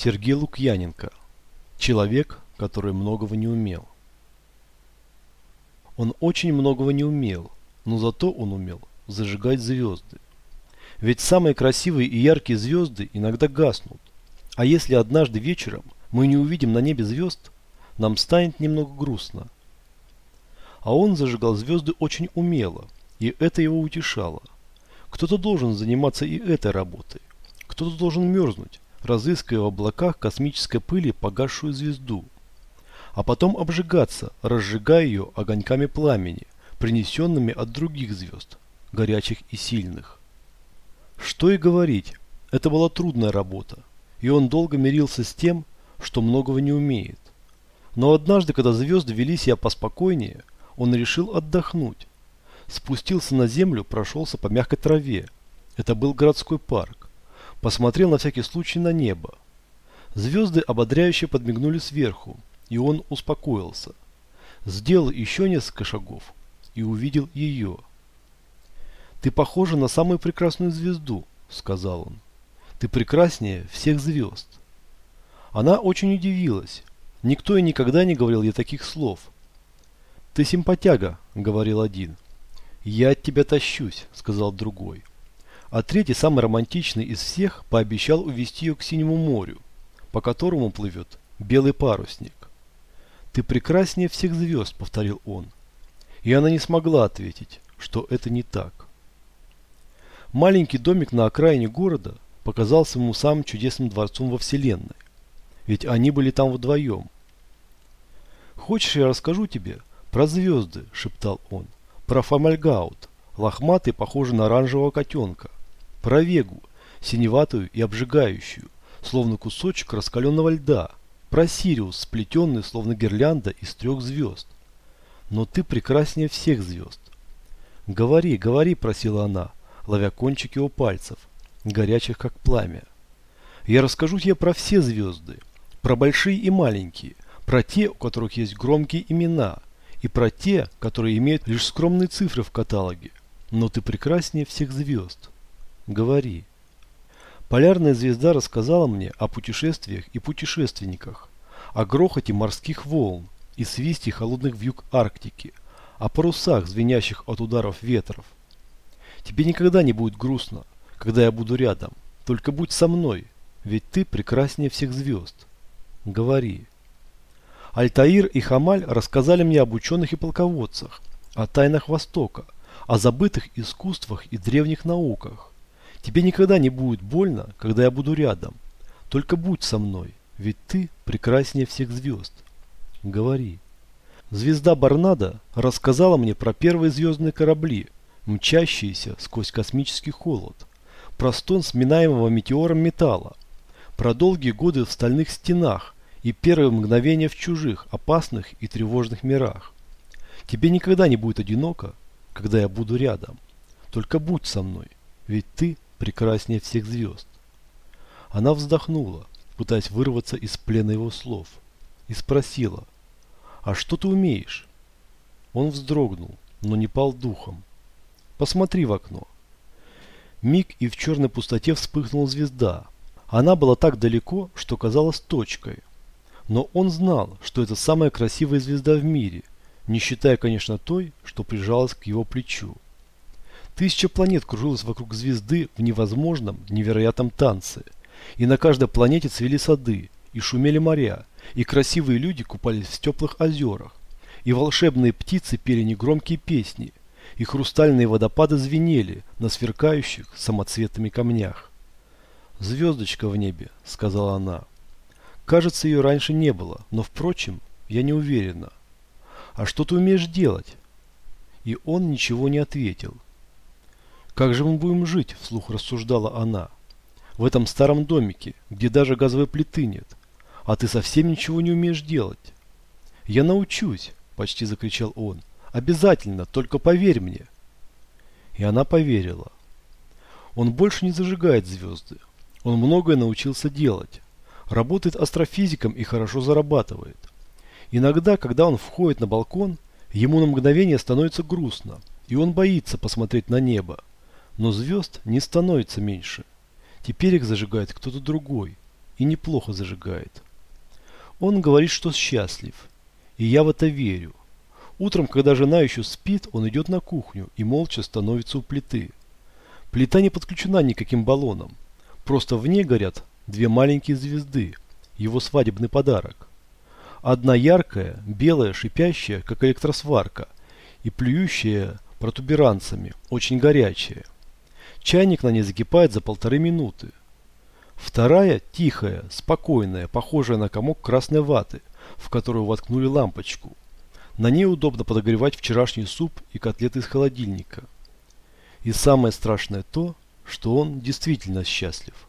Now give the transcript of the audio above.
Сергей Лукьяненко. Человек, который многого не умел. Он очень многого не умел, но зато он умел зажигать звезды. Ведь самые красивые и яркие звезды иногда гаснут. А если однажды вечером мы не увидим на небе звезд, нам станет немного грустно. А он зажигал звезды очень умело, и это его утешало. Кто-то должен заниматься и этой работой. Кто-то должен мерзнуть, разыскивая в облаках космической пыли погасшую звезду, а потом обжигаться, разжигая ее огоньками пламени, принесенными от других звезд, горячих и сильных. Что и говорить, это была трудная работа, и он долго мирился с тем, что многого не умеет. Но однажды, когда звезды вели себя поспокойнее, он решил отдохнуть. Спустился на землю, прошелся по мягкой траве. Это был городской парк посмотрел на всякий случай на небо. Звезды ободряюще подмигнули сверху, и он успокоился. Сделал еще несколько шагов и увидел ее. «Ты похожа на самую прекрасную звезду», — сказал он. «Ты прекраснее всех звезд». Она очень удивилась. Никто и никогда не говорил ей таких слов. «Ты симпатяга», — говорил один. «Я от тебя тащусь», — сказал другой а третий, самый романтичный из всех, пообещал увести ее к синему морю, по которому плывет белый парусник. «Ты прекраснее всех звезд», — повторил он. И она не смогла ответить, что это не так. Маленький домик на окраине города показался ему самым чудесным дворцом во вселенной. Ведь они были там вдвоем. «Хочешь, я расскажу тебе про звезды?» – шептал он. «Про Фомальгаут, лохматый, похожий на оранжевого котенка, про Вегу, синеватую и обжигающую, словно кусочек раскаленного льда. Про Сириус, сплетенный, словно гирлянда из трех звезд. Но ты прекраснее всех звезд. Говори, говори, просила она, ловя кончики у пальцев, горячих как пламя. Я расскажу тебе про все звезды, про большие и маленькие, про те, у которых есть громкие имена, и про те, которые имеют лишь скромные цифры в каталоге. Но ты прекраснее всех звезд. Говори. Полярная звезда рассказала мне о путешествиях и путешественниках, о грохоте морских волн и свисте холодных вьюг Арктики, о парусах, звенящих от ударов ветров. Тебе никогда не будет грустно, когда я буду рядом. Только будь со мной, ведь ты прекраснее всех звезд. Говори. Альтаир и Хамаль рассказали мне об ученых и полководцах, о тайнах Востока, о забытых искусствах и древних науках. Тебе никогда не будет больно, когда я буду рядом. Только будь со мной, ведь ты прекраснее всех звезд. Говори. Звезда Барнада рассказала мне про первые звездные корабли, мчащиеся сквозь космический холод, про стон сминаемого метеором металла, про долгие годы в стальных стенах и первые мгновения в чужих, опасных и тревожных мирах. Тебе никогда не будет одиноко, когда я буду рядом. Только будь со мной, ведь ты прекраснее всех звезд. Она вздохнула, пытаясь вырваться из плена его слов, и спросила, «А что ты умеешь?» Он вздрогнул, но не пал духом. «Посмотри в окно». Миг и в черной пустоте вспыхнула звезда. Она была так далеко, что казалась точкой. Но он знал, что это самая красивая звезда в мире, не считая, конечно, той, что прижалась к его плечу. Тысяча планет кружилась вокруг звезды в невозможном, невероятном танце. И на каждой планете цвели сады, и шумели моря, и красивые люди купались в теплых озерах, и волшебные птицы пели негромкие песни, и хрустальные водопады звенели на сверкающих самоцветными камнях. «Звездочка в небе», — сказала она. «Кажется, ее раньше не было, но, впрочем, я не уверена. А что ты умеешь делать?» И он ничего не ответил. «Как же мы будем жить?» – вслух рассуждала она. «В этом старом домике, где даже газовой плиты нет. А ты совсем ничего не умеешь делать». «Я научусь!» – почти закричал он. «Обязательно, только поверь мне!» И она поверила. Он больше не зажигает звезды. Он многое научился делать. Работает астрофизиком и хорошо зарабатывает. Иногда, когда он входит на балкон, ему на мгновение становится грустно, и он боится посмотреть на небо. Но звезд не становится меньше. Теперь их зажигает кто-то другой. и неплохо зажигает. Он говорит, что счастлив. И я в это верю. Утром, когда жена еще спит, он идет на кухню и молча становится у плиты. Плита не подключена никаким баллоном. Просто в ней горят две маленькие звезды. Его свадебный подарок. Одна яркая, белая, шипящая, как электросварка, и плюющая протуберанцами, очень горячая. Чайник на ней закипает за полторы минуты. Вторая – тихая, спокойная, похожая на комок красной ваты, в которую воткнули лампочку. На ней удобно подогревать вчерашний суп и котлеты из холодильника. И самое страшное то, что он действительно счастлив.